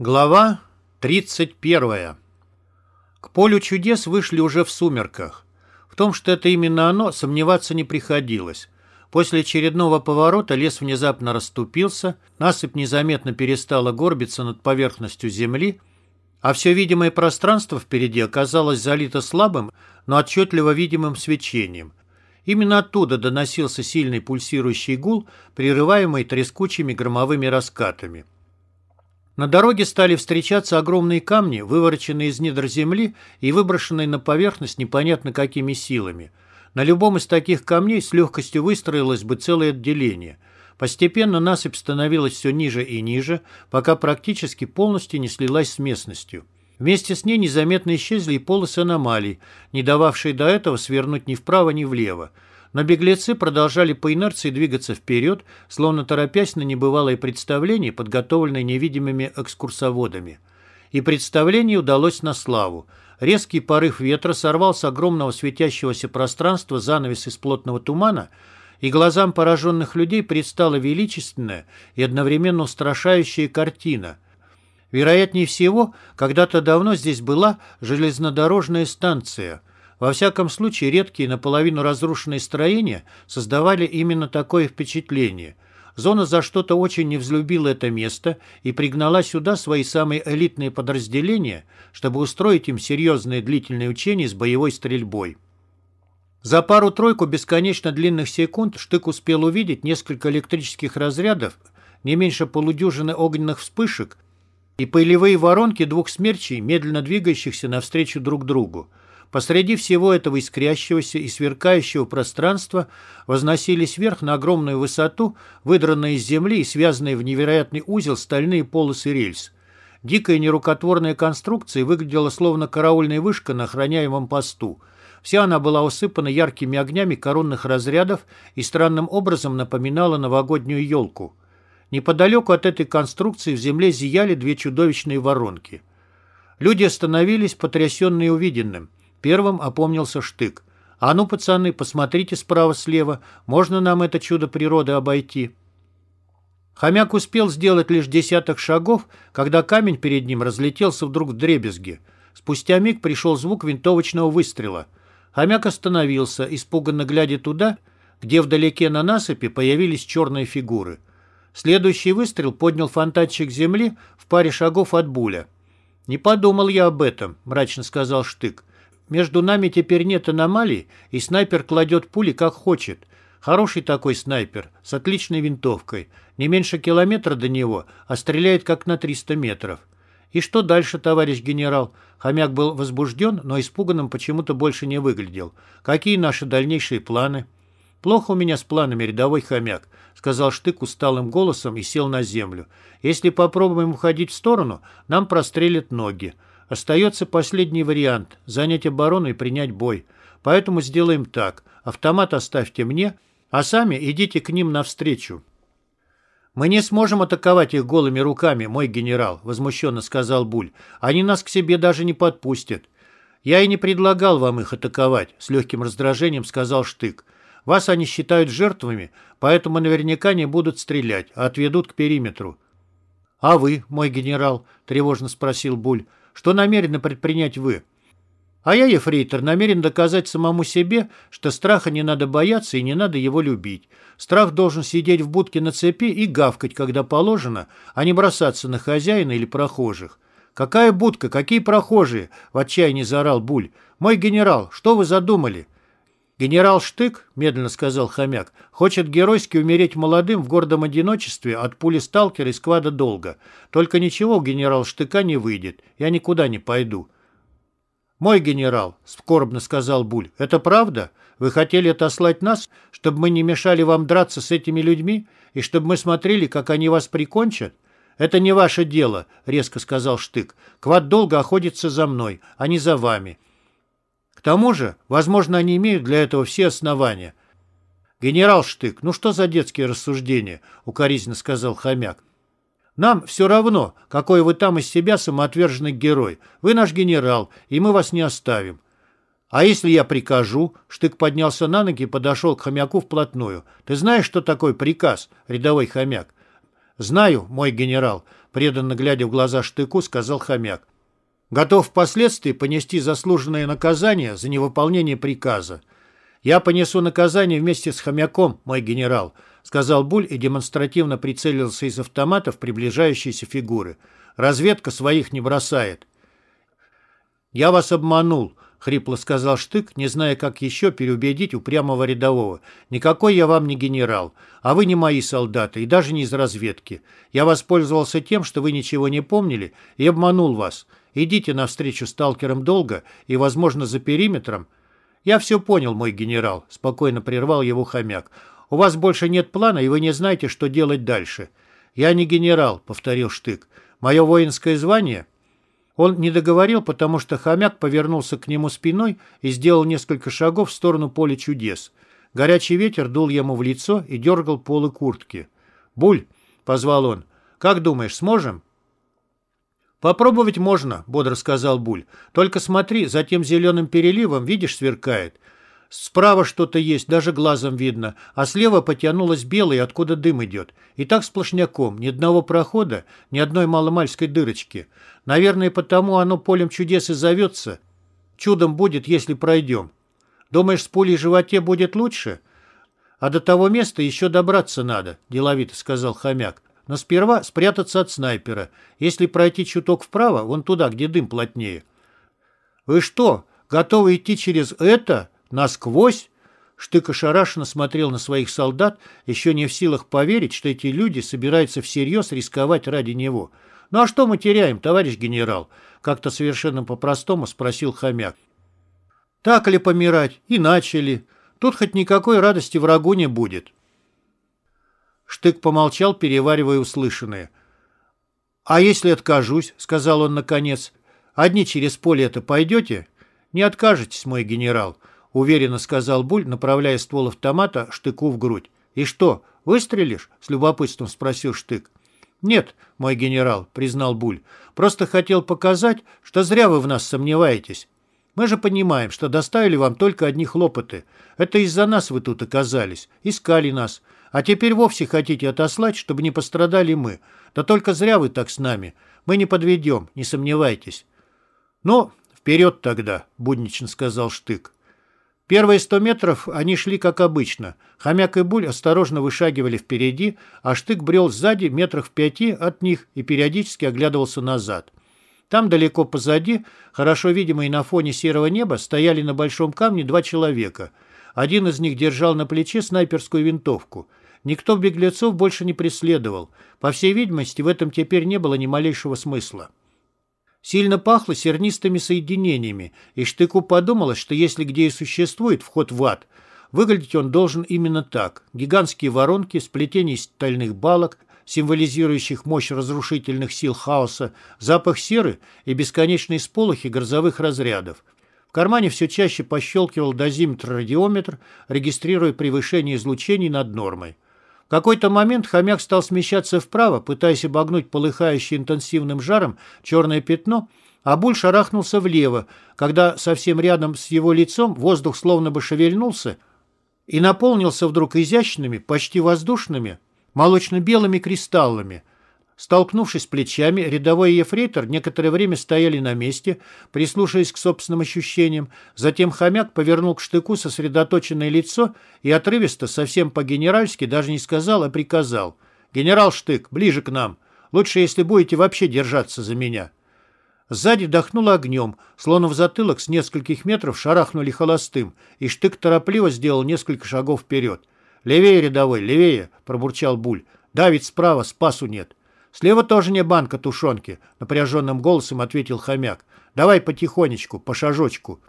Глава 31. К полю чудес вышли уже в сумерках. В том, что это именно оно, сомневаться не приходилось. После очередного поворота лес внезапно расступился, насыпь незаметно перестала горбиться над поверхностью земли, а все видимое пространство впереди оказалось залито слабым, но отчетливо видимым свечением. Именно оттуда доносился сильный пульсирующий гул, прерываемый трескучими громовыми раскатами. На дороге стали встречаться огромные камни, вывороченные из недр земли и выброшенные на поверхность непонятно какими силами. На любом из таких камней с легкостью выстроилось бы целое отделение. Постепенно насыпь становилась все ниже и ниже, пока практически полностью не слилась с местностью. Вместе с ней незаметно исчезли и полосы аномалий, не дававшие до этого свернуть ни вправо, ни влево. Но беглецы продолжали по инерции двигаться вперед, словно торопясь на небывалое представление, подготовленное невидимыми экскурсоводами. И представление удалось на славу. Резкий порыв ветра сорвал с огромного светящегося пространства занавес из плотного тумана, и глазам пораженных людей предстала величественная и одновременно устрашающая картина. Вероятнее всего, когда-то давно здесь была железнодорожная станция – во всяком случае, редкие наполовину разрушенные строения создавали именно такое впечатление. Зона за что-то очень не взлюбила это место и пригнала сюда свои самые элитные подразделения, чтобы устроить им серьезные длительные учения с боевой стрельбой. За пару-тройку бесконечно длинных секунд Штык успел увидеть несколько электрических разрядов, не меньше полудюжины огненных вспышек и пылевые воронки двух смерчей, медленно двигающихся навстречу друг другу. Посреди всего этого искрящегося и сверкающего пространства возносились вверх на огромную высоту, выдранные из земли и связанные в невероятный узел стальные полосы рельс. Дикая нерукотворная конструкция выглядела словно караульная вышка на охраняемом посту. Вся она была усыпана яркими огнями коронных разрядов и странным образом напоминала новогоднюю елку. Неподалеку от этой конструкции в земле зияли две чудовищные воронки. Люди остановились, потрясенные увиденным. Первым опомнился Штык. «А ну, пацаны, посмотрите справа-слева. Можно нам это чудо природы обойти?» Хомяк успел сделать лишь десяток шагов, когда камень перед ним разлетелся вдруг в дребезги. Спустя миг пришел звук винтовочного выстрела. Хомяк остановился, испуганно глядя туда, где вдалеке на насыпи появились черные фигуры. Следующий выстрел поднял фонтанчик земли в паре шагов от буля. «Не подумал я об этом», — мрачно сказал Штык. Между нами теперь нет аномалий, и снайпер кладет пули как хочет. Хороший такой снайпер, с отличной винтовкой. Не меньше километра до него, а стреляет как на 300 метров. И что дальше, товарищ генерал? Хомяк был возбужден, но испуганным почему-то больше не выглядел. Какие наши дальнейшие планы? Плохо у меня с планами, рядовой хомяк, сказал Штык усталым голосом и сел на землю. Если попробуем уходить в сторону, нам прострелят ноги. Остается последний вариант – занять оборону и принять бой. Поэтому сделаем так. Автомат оставьте мне, а сами идите к ним навстречу. «Мы не сможем атаковать их голыми руками, мой генерал», – возмущенно сказал Буль. «Они нас к себе даже не подпустят». «Я и не предлагал вам их атаковать», – с легким раздражением сказал Штык. «Вас они считают жертвами, поэтому наверняка не будут стрелять, а отведут к периметру». «А вы, мой генерал?» – тревожно спросил Буль. Что намерены предпринять вы? А я, ефрейтор, намерен доказать самому себе, что страха не надо бояться и не надо его любить. Страх должен сидеть в будке на цепи и гавкать, когда положено, а не бросаться на хозяина или прохожих. «Какая будка? Какие прохожие?» — в отчаянии заорал Буль. «Мой генерал, что вы задумали?» «Генерал Штык, — медленно сказал хомяк, — хочет геройски умереть молодым в гордом одиночестве от пули сталкера из сквада долго. Только ничего у генерала Штыка не выйдет. Я никуда не пойду». «Мой генерал, — скорбно сказал Буль, — это правда? Вы хотели отослать нас, чтобы мы не мешали вам драться с этими людьми, и чтобы мы смотрели, как они вас прикончат?» «Это не ваше дело», — резко сказал Штык. «Квад долго охотится за мной, а не за вами тому же, возможно, они имеют для этого все основания. «Генерал Штык, ну что за детские рассуждения?» — укоризненно сказал хомяк. «Нам все равно, какой вы там из себя самоотверженный герой. Вы наш генерал, и мы вас не оставим. А если я прикажу?» Штык поднялся на ноги и подошел к хомяку вплотную. «Ты знаешь, что такое приказ, рядовой хомяк?» «Знаю, мой генерал», — преданно глядя в глаза штыку, сказал хомяк. «Готов впоследствии понести заслуженное наказание за невыполнение приказа. Я понесу наказание вместе с хомяком, мой генерал», сказал Буль и демонстративно прицелился из автомата в приближающиеся фигуры. «Разведка своих не бросает». «Я вас обманул», — хрипло сказал Штык, не зная, как еще переубедить упрямого рядового. «Никакой я вам не генерал, а вы не мои солдаты и даже не из разведки. Я воспользовался тем, что вы ничего не помнили, и обманул вас. Идите навстречу сталкерам долго и, возможно, за периметром». «Я все понял, мой генерал», — спокойно прервал его хомяк. «У вас больше нет плана, и вы не знаете, что делать дальше». «Я не генерал», — повторил Штык. «Мое воинское звание...» Он не договорил, потому что хомяк повернулся к нему спиной и сделал несколько шагов в сторону поля чудес. Горячий ветер дул ему в лицо и дергал полы куртки. «Буль!» — позвал он. «Как думаешь, сможем?» «Попробовать можно», — бодро сказал Буль. «Только смотри, за тем зеленым переливом, видишь, сверкает. Справа что-то есть, даже глазом видно, а слева потянулось белое, откуда дым идет. И так сплошняком, ни одного прохода, ни одной маломальской дырочки. Наверное, потому оно полем чудес и зовется. Чудом будет, если пройдем. Думаешь, с пулей в животе будет лучше? А до того места еще добраться надо, деловито сказал хомяк. Но сперва спрятаться от снайпера. Если пройти чуток вправо, вон туда, где дым плотнее. Вы что, готовы идти через это? Насквозь? Штык ошарашенно смотрел на своих солдат, еще не в силах поверить, что эти люди собираются всерьез рисковать ради него. «Ну а что мы теряем, товарищ генерал?» Как-то совершенно по-простому спросил хомяк. «Так ли помирать? И начали. Тут хоть никакой радости врагу не будет». Штык помолчал, переваривая услышанное. «А если откажусь?» — сказал он наконец. «Одни через поле это пойдете?» «Не откажетесь, мой генерал», — уверенно сказал Буль, направляя ствол автомата Штыку в грудь. «И что, выстрелишь?» — с любопытством спросил Штык. «Нет, мой генерал», — признал Буль. «Просто хотел показать, что зря вы в нас сомневаетесь. Мы же понимаем, что доставили вам только одни хлопоты. Это из-за нас вы тут оказались, искали нас. А теперь вовсе хотите отослать, чтобы не пострадали мы. Да только зря вы так с нами. Мы не подведем, не сомневайтесь». «Ну, вперед тогда», — буднично сказал Штык. Первые сто метров они шли как обычно. Хомяк и Буль осторожно вышагивали впереди, а Штык брел сзади метрах в пяти от них и периодически оглядывался назад. Там далеко позади, хорошо видимые на фоне серого неба, стояли на большом камне два человека. Один из них держал на плече снайперскую винтовку. Никто беглецов больше не преследовал. По всей видимости, в этом теперь не было ни малейшего смысла. Сильно пахло сернистыми соединениями, и Штыку подумалось, что если где и существует вход в ад, выглядеть он должен именно так. Гигантские воронки, сплетение стальных балок, символизирующих мощь разрушительных сил хаоса, запах серы и бесконечные сполохи грозовых разрядов. В кармане все чаще пощелкивал дозиметр-радиометр, регистрируя превышение излучений над нормой. Какой-то момент хомяк стал смещаться вправо, пытаясь обогнуть полыхающее интенсивным жаром черное пятно, а Буль шарахнулся влево, когда совсем рядом с его лицом воздух словно бы шевельнулся и наполнился вдруг изящными, почти воздушными, молочно-белыми кристаллами – Столкнувшись плечами, рядовой ефрейтор некоторое время стояли на месте, прислушиваясь к собственным ощущениям. Затем хомяк повернул к штыку сосредоточенное лицо и отрывисто, совсем по-генеральски, даже не сказал, а приказал. «Генерал Штык, ближе к нам. Лучше, если будете вообще держаться за меня». Сзади вдохнуло огнем, словно в затылок с нескольких метров шарахнули холостым, и Штык торопливо сделал несколько шагов вперед. «Левее, рядовой, левее!» – пробурчал Буль. «Давить справа, спасу нет». «Слева тоже не банка тушенки», — напряженным голосом ответил хомяк. «Давай потихонечку, по шажочку».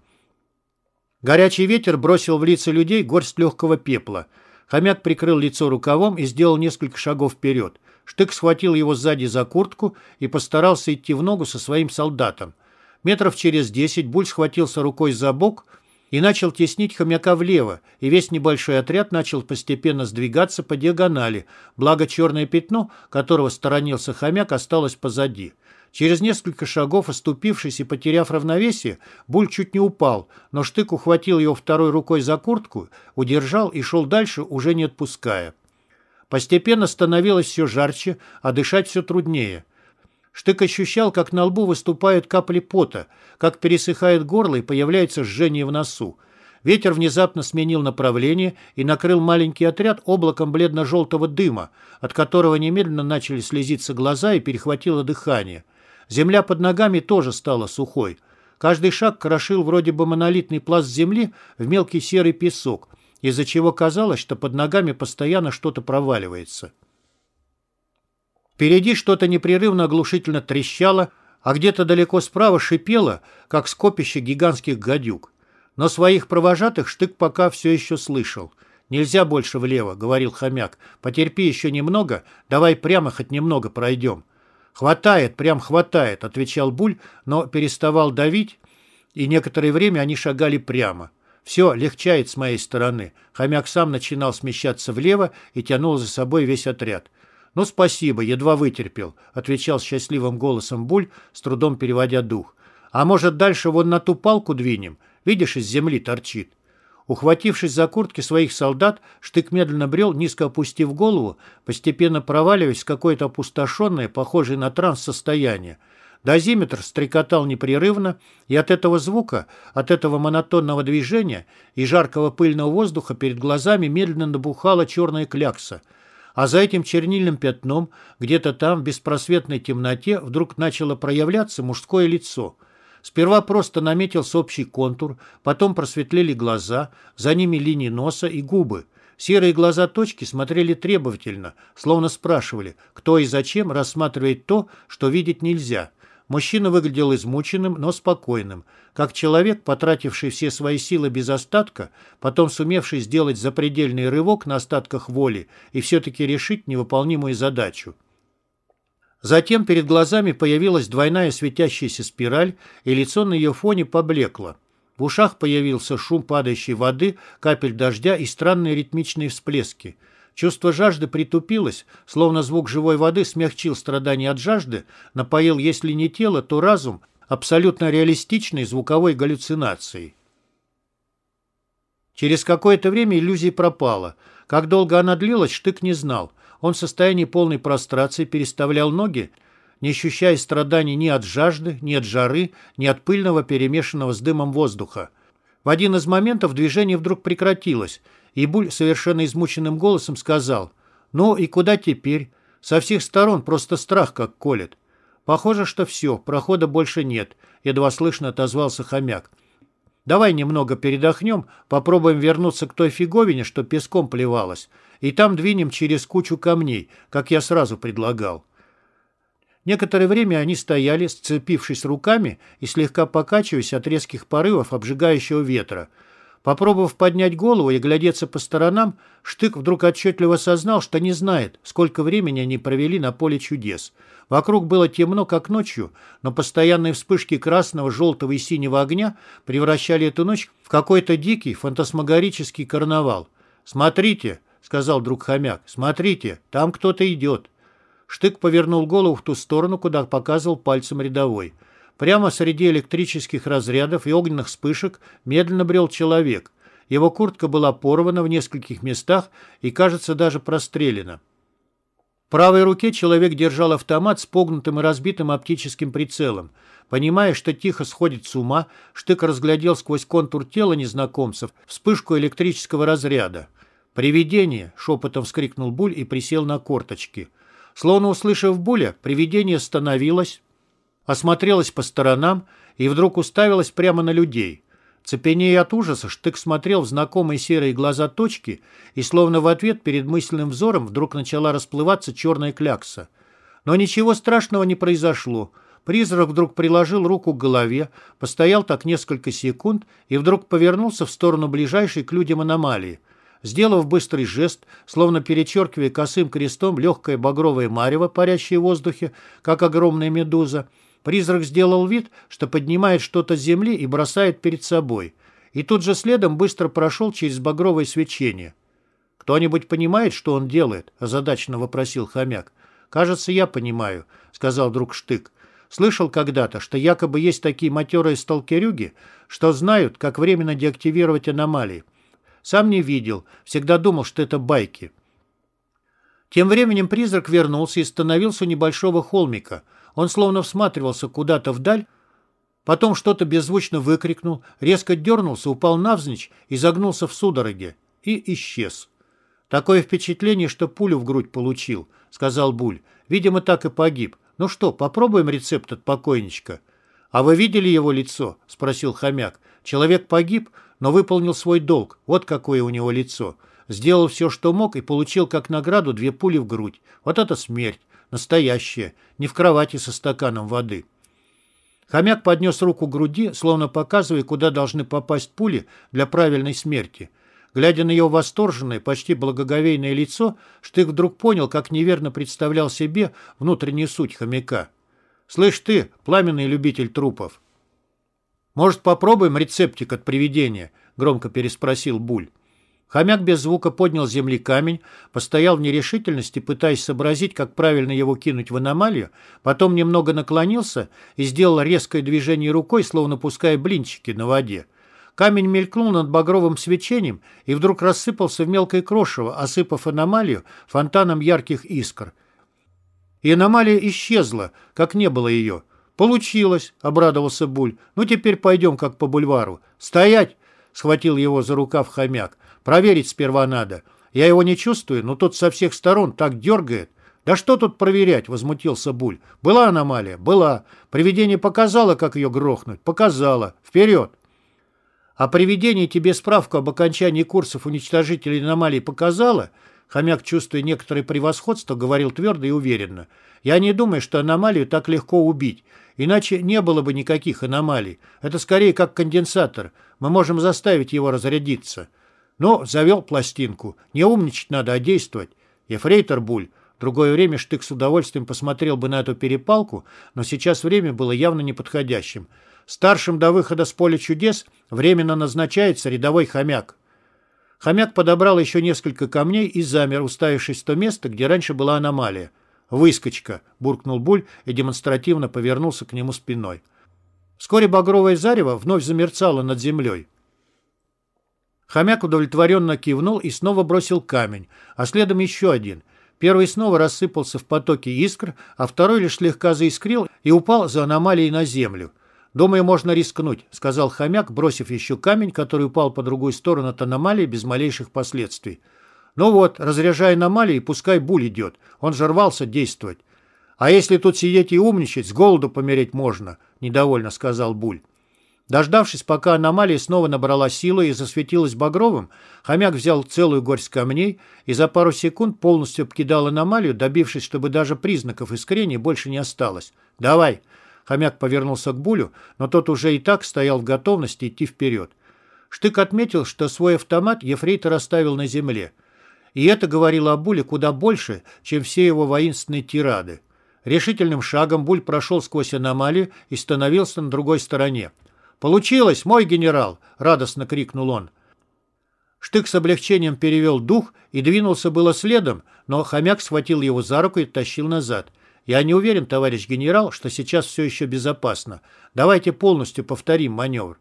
Горячий ветер бросил в лица людей горсть легкого пепла. Хомяк прикрыл лицо рукавом и сделал несколько шагов вперед. Штык схватил его сзади за куртку и постарался идти в ногу со своим солдатом. Метров через десять Буль схватился рукой за бок и начал теснить хомяка влево, и весь небольшой отряд начал постепенно сдвигаться по диагонали, благо черное пятно, которого сторонился хомяк, осталось позади. Через несколько шагов, оступившись и потеряв равновесие, Буль чуть не упал, но Штык ухватил его второй рукой за куртку, удержал и шел дальше, уже не отпуская. Постепенно становилось все жарче, а дышать все труднее. Штык ощущал, как на лбу выступают капли пота, как пересыхает горло и появляется жжение в носу. Ветер внезапно сменил направление и накрыл маленький отряд облаком бледно-желтого дыма, от которого немедленно начали слезиться глаза и перехватило дыхание. Земля под ногами тоже стала сухой. Каждый шаг крошил вроде бы монолитный пласт земли в мелкий серый песок, из-за чего казалось, что под ногами постоянно что-то проваливается. Впереди что-то непрерывно оглушительно трещало, а где-то далеко справа шипело, как скопище гигантских гадюк. Но своих провожатых Штык пока все еще слышал. «Нельзя больше влево», — говорил хомяк. «Потерпи еще немного, давай прямо хоть немного пройдем». «Хватает, прям хватает», — отвечал Буль, но переставал давить, и некоторое время они шагали прямо. Все легчает с моей стороны. Хомяк сам начинал смещаться влево и тянул за собой весь отряд. «Ну, спасибо, едва вытерпел», — отвечал счастливым голосом Буль, с трудом переводя дух. «А может, дальше вон на ту палку двинем? Видишь, из земли торчит». Ухватившись за куртки своих солдат, Штык медленно брел, низко опустив голову, постепенно проваливаясь в какое-то опустошенное, похожее на транс состояние. Дозиметр стрекотал непрерывно, и от этого звука, от этого монотонного движения и жаркого пыльного воздуха перед глазами медленно набухала черная клякса — а за этим чернильным пятном, где-то там, в беспросветной темноте, вдруг начало проявляться мужское лицо. Сперва просто наметился общий контур, потом просветлели глаза, за ними линии носа и губы. Серые глаза точки смотрели требовательно, словно спрашивали, кто и зачем рассматривает то, что видеть нельзя. Мужчина выглядел измученным, но спокойным, как человек, потративший все свои силы без остатка, потом сумевший сделать запредельный рывок на остатках воли и все-таки решить невыполнимую задачу. Затем перед глазами появилась двойная светящаяся спираль, и лицо на ее фоне поблекло. В ушах появился шум падающей воды, капель дождя и странные ритмичные всплески – Чувство жажды притупилось, словно звук живой воды смягчил страдания от жажды, напоил, если не тело, то разум абсолютно реалистичной звуковой галлюцинацией. Через какое-то время иллюзия пропала. Как долго она длилась, Штык не знал. Он в состоянии полной прострации переставлял ноги, не ощущая страданий ни от жажды, ни от жары, ни от пыльного, перемешанного с дымом воздуха. В один из моментов движение вдруг прекратилось, и Буль совершенно измученным голосом сказал, «Ну и куда теперь? Со всех сторон просто страх как колет». «Похоже, что все, прохода больше нет», — едва слышно отозвался хомяк. «Давай немного передохнем, попробуем вернуться к той фиговине, что песком плевалась, и там двинем через кучу камней, как я сразу предлагал». Некоторое время они стояли, сцепившись руками и слегка покачиваясь от резких порывов обжигающего ветра — Попробовав поднять голову и глядеться по сторонам, Штык вдруг отчетливо осознал, что не знает, сколько времени они провели на поле чудес. Вокруг было темно, как ночью, но постоянные вспышки красного, желтого и синего огня превращали эту ночь в какой-то дикий, фантасмагорический карнавал. «Смотрите», — сказал друг хомяк, — «смотрите, там кто-то идет». Штык повернул голову в ту сторону, куда показывал пальцем рядовой. Прямо среди электрических разрядов и огненных вспышек медленно брел человек. Его куртка была порвана в нескольких местах и, кажется, даже прострелена. В правой руке человек держал автомат с погнутым и разбитым оптическим прицелом. Понимая, что тихо сходит с ума, Штык разглядел сквозь контур тела незнакомцев вспышку электрического разряда. «Привидение!» — шепотом вскрикнул Буль и присел на корточки. Словно услышав Буля, привидение остановилось, осмотрелась по сторонам и вдруг уставилась прямо на людей. Цепенея от ужаса, Штык смотрел в знакомые серые глаза точки, и словно в ответ перед мысленным взором вдруг начала расплываться черная клякса. Но ничего страшного не произошло. Призрак вдруг приложил руку к голове, постоял так несколько секунд и вдруг повернулся в сторону ближайшей к людям аномалии. Сделав быстрый жест, словно перечеркивая косым крестом легкое багровое марево, парящее в воздухе, как огромная медуза, Призрак сделал вид, что поднимает что-то с земли и бросает перед собой. И тут же следом быстро прошел через багровое свечение. «Кто-нибудь понимает, что он делает?» – озадаченно вопросил хомяк. «Кажется, я понимаю», – сказал друг Штык. «Слышал когда-то, что якобы есть такие матерые сталкерюги, что знают, как временно деактивировать аномалии. Сам не видел, всегда думал, что это байки». Тем временем призрак вернулся и становился у небольшого холмика. Он словно всматривался куда-то вдаль, потом что-то беззвучно выкрикнул, резко дернулся, упал навзничь и загнулся в судороге. И исчез. «Такое впечатление, что пулю в грудь получил», — сказал Буль. «Видимо, так и погиб. Ну что, попробуем рецепт от покойничка?» «А вы видели его лицо?» — спросил хомяк. «Человек погиб, но выполнил свой долг. Вот какое у него лицо. Сделал все, что мог, и получил как награду две пули в грудь. Вот это смерть. Настоящая. Не в кровати со стаканом воды». Хомяк поднес руку к груди, словно показывая, куда должны попасть пули для правильной смерти. Глядя на его восторженное, почти благоговейное лицо, Штык вдруг понял, как неверно представлял себе внутреннюю суть хомяка. «Слышь ты, пламенный любитель трупов!» «Может, попробуем рецептик от привидения?» — громко переспросил Буль. Хомяк без звука поднял с земли камень, постоял в нерешительности, пытаясь сообразить, как правильно его кинуть в аномалию, потом немного наклонился и сделал резкое движение рукой, словно пуская блинчики на воде. Камень мелькнул над багровым свечением и вдруг рассыпался в мелкое крошево, осыпав аномалию фонтаном ярких искр. И аномалия исчезла, как не было ее. «Получилось!» — обрадовался Буль. «Ну, теперь пойдем, как по бульвару». «Стоять!» — схватил его за рукав хомяк. «Проверить сперва надо. Я его не чувствую, но тот со всех сторон так дергает». «Да что тут проверять?» — возмутился Буль. «Была аномалия? Была. Привидение показало, как ее грохнуть? Показало. Вперед!» А привидение тебе справку об окончании курсов уничтожителей аномалий показало? Хомяк, чувствуя некоторое превосходство, говорил твердо и уверенно. Я не думаю, что аномалию так легко убить. Иначе не было бы никаких аномалий. Это скорее как конденсатор. Мы можем заставить его разрядиться. Но завел пластинку. Не умничать надо, а действовать. Ефрейтор Буль. В другое время Штык с удовольствием посмотрел бы на эту перепалку, но сейчас время было явно неподходящим. Старшим до выхода с поля чудес временно назначается рядовой хомяк. Хомяк подобрал еще несколько камней и замер, уставившись в то место, где раньше была аномалия. «Выскочка!» — буркнул Буль и демонстративно повернулся к нему спиной. Вскоре багровое зарево вновь замерцало над землей. Хомяк удовлетворенно кивнул и снова бросил камень, а следом еще один. Первый снова рассыпался в потоке искр, а второй лишь слегка заискрил и упал за аномалией на землю. «Думаю, можно рискнуть», — сказал хомяк, бросив еще камень, который упал по другую сторону от аномалии без малейших последствий. «Ну вот, разряжай аномалии, пускай буль идет. Он же рвался действовать». «А если тут сидеть и умничать, с голоду помереть можно», — недовольно сказал Буль. Дождавшись, пока аномалия снова набрала силу и засветилась багровым, хомяк взял целую горсть камней и за пару секунд полностью обкидал аномалию, добившись, чтобы даже признаков искрения больше не осталось. «Давай!» Хомяк повернулся к Булю, но тот уже и так стоял в готовности идти вперед. Штык отметил, что свой автомат ефрейтор оставил на земле. И это говорило о Буле куда больше, чем все его воинственные тирады. Решительным шагом Буль прошел сквозь аномалию и становился на другой стороне. «Получилось, мой генерал!» — радостно крикнул он. Штык с облегчением перевел дух и двинулся было следом, но хомяк схватил его за руку и тащил назад — я не уверен, товарищ генерал, что сейчас все еще безопасно. Давайте полностью повторим маневр.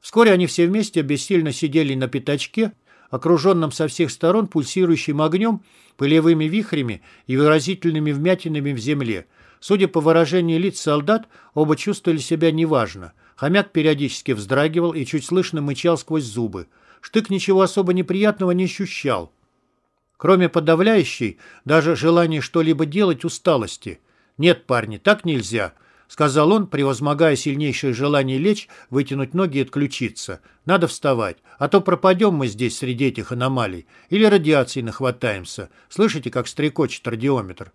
Вскоре они все вместе бессильно сидели на пятачке, окруженном со всех сторон пульсирующим огнем, пылевыми вихрями и выразительными вмятинами в земле. Судя по выражению лиц солдат, оба чувствовали себя неважно. Хомяк периодически вздрагивал и чуть слышно мычал сквозь зубы. Штык ничего особо неприятного не ощущал кроме подавляющей, даже желания что-либо делать усталости. «Нет, парни, так нельзя», — сказал он, превозмогая сильнейшее желание лечь, вытянуть ноги и отключиться. «Надо вставать, а то пропадем мы здесь среди этих аномалий. Или радиации нахватаемся. Слышите, как стрекочет радиометр?»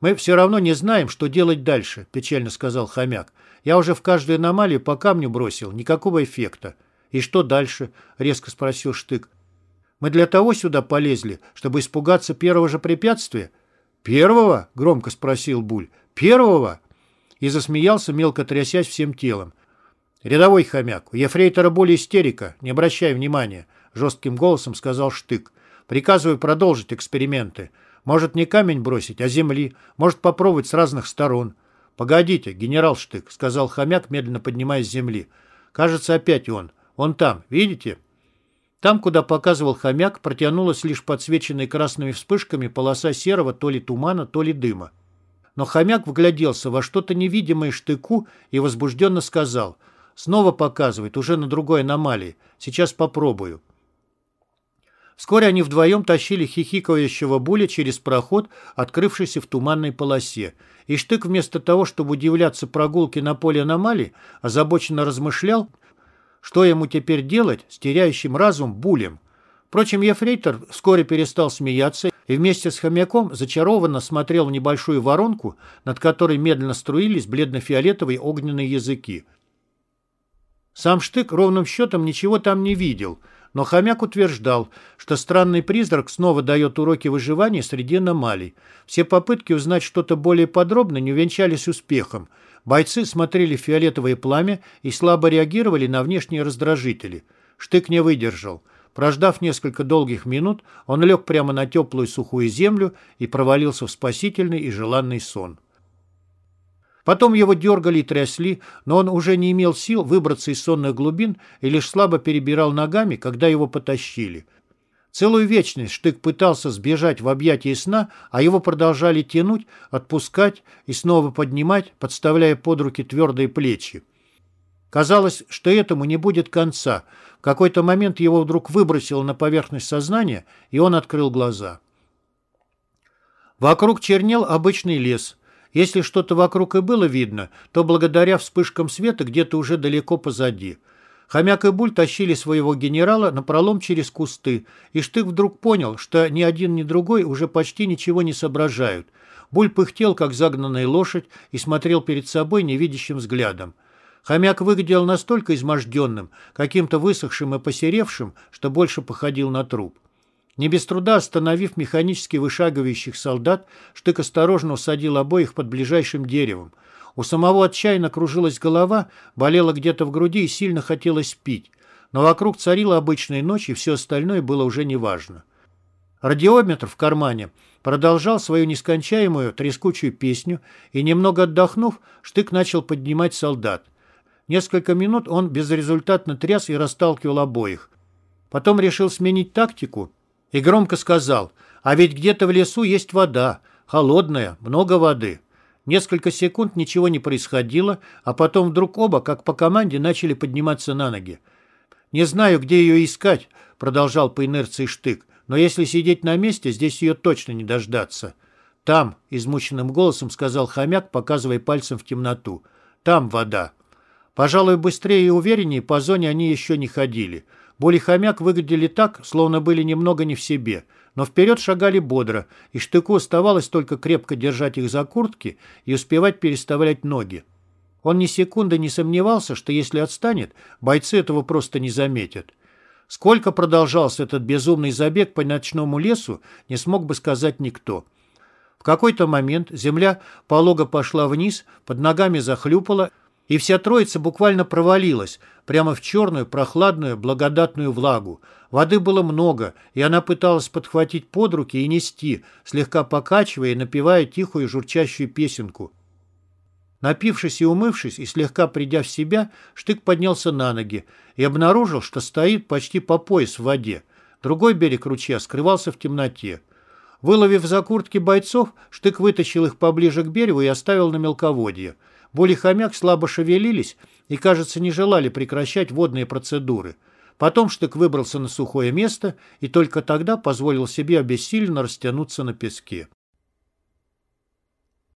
«Мы все равно не знаем, что делать дальше», — печально сказал хомяк. «Я уже в каждую аномалию по камню бросил, никакого эффекта». «И что дальше?» — резко спросил Штык. Мы для того сюда полезли, чтобы испугаться первого же препятствия?» «Первого?» — громко спросил Буль. «Первого?» И засмеялся, мелко трясясь всем телом. «Рядовой хомяк, у ефрейтора более истерика, не обращай внимания», — жестким голосом сказал Штык. «Приказываю продолжить эксперименты. Может, не камень бросить, а земли. Может, попробовать с разных сторон». «Погодите, генерал Штык», — сказал хомяк, медленно поднимаясь с земли. «Кажется, опять он. Он там, видите?» Там, куда показывал хомяк, протянулась лишь подсвеченная красными вспышками полоса серого то ли тумана, то ли дыма. Но хомяк вгляделся во что-то невидимое штыку и возбужденно сказал «Снова показывает, уже на другой аномалии. Сейчас попробую». Вскоре они вдвоем тащили хихикающего буля через проход, открывшийся в туманной полосе. И Штык вместо того, чтобы удивляться прогулке на поле аномалий, озабоченно размышлял, что ему теперь делать с теряющим разум булем. Впрочем, Ефрейтор вскоре перестал смеяться и вместе с хомяком зачарованно смотрел в небольшую воронку, над которой медленно струились бледно-фиолетовые огненные языки. Сам Штык ровным счетом ничего там не видел — но хомяк утверждал, что странный призрак снова дает уроки выживания среди аномалий. Все попытки узнать что-то более подробно не увенчались успехом. Бойцы смотрели фиолетовое пламя и слабо реагировали на внешние раздражители. Штык не выдержал. Прождав несколько долгих минут, он лег прямо на теплую сухую землю и провалился в спасительный и желанный сон. Потом его дергали и трясли, но он уже не имел сил выбраться из сонных глубин и лишь слабо перебирал ногами, когда его потащили. Целую вечность Штык пытался сбежать в объятия сна, а его продолжали тянуть, отпускать и снова поднимать, подставляя под руки твердые плечи. Казалось, что этому не будет конца. В какой-то момент его вдруг выбросило на поверхность сознания, и он открыл глаза. Вокруг чернел обычный лес – если что-то вокруг и было видно, то благодаря вспышкам света где-то уже далеко позади. Хомяк и Буль тащили своего генерала на пролом через кусты, и Штык вдруг понял, что ни один, ни другой уже почти ничего не соображают. Буль пыхтел, как загнанная лошадь, и смотрел перед собой невидящим взглядом. Хомяк выглядел настолько изможденным, каким-то высохшим и посеревшим, что больше походил на труп. Не без труда остановив механически вышагивающих солдат, Штык осторожно усадил обоих под ближайшим деревом. У самого отчаянно кружилась голова, болела где-то в груди и сильно хотелось пить. Но вокруг царила обычная ночь, и все остальное было уже неважно. Радиометр в кармане продолжал свою нескончаемую трескучую песню, и, немного отдохнув, Штык начал поднимать солдат. Несколько минут он безрезультатно тряс и расталкивал обоих. Потом решил сменить тактику и громко сказал, «А ведь где-то в лесу есть вода, холодная, много воды». Несколько секунд ничего не происходило, а потом вдруг оба, как по команде, начали подниматься на ноги. «Не знаю, где ее искать», — продолжал по инерции Штык, «но если сидеть на месте, здесь ее точно не дождаться». «Там», — измученным голосом сказал хомяк, показывая пальцем в темноту, «там вода». Пожалуй, быстрее и увереннее по зоне они еще не ходили. Боли хомяк выглядели так, словно были немного не в себе, но вперед шагали бодро, и Штыку оставалось только крепко держать их за куртки и успевать переставлять ноги. Он ни секунды не сомневался, что если отстанет, бойцы этого просто не заметят. Сколько продолжался этот безумный забег по ночному лесу, не смог бы сказать никто. В какой-то момент земля полого пошла вниз, под ногами захлюпала, и вся троица буквально провалилась прямо в черную, прохладную, благодатную влагу. Воды было много, и она пыталась подхватить под руки и нести, слегка покачивая и напевая тихую журчащую песенку. Напившись и умывшись, и слегка придя в себя, Штык поднялся на ноги и обнаружил, что стоит почти по пояс в воде. Другой берег ручья скрывался в темноте. Выловив за куртки бойцов, Штык вытащил их поближе к берегу и оставил на мелководье. Боли хомяк слабо шевелились и, кажется, не желали прекращать водные процедуры. Потом Штык выбрался на сухое место и только тогда позволил себе обессиленно растянуться на песке.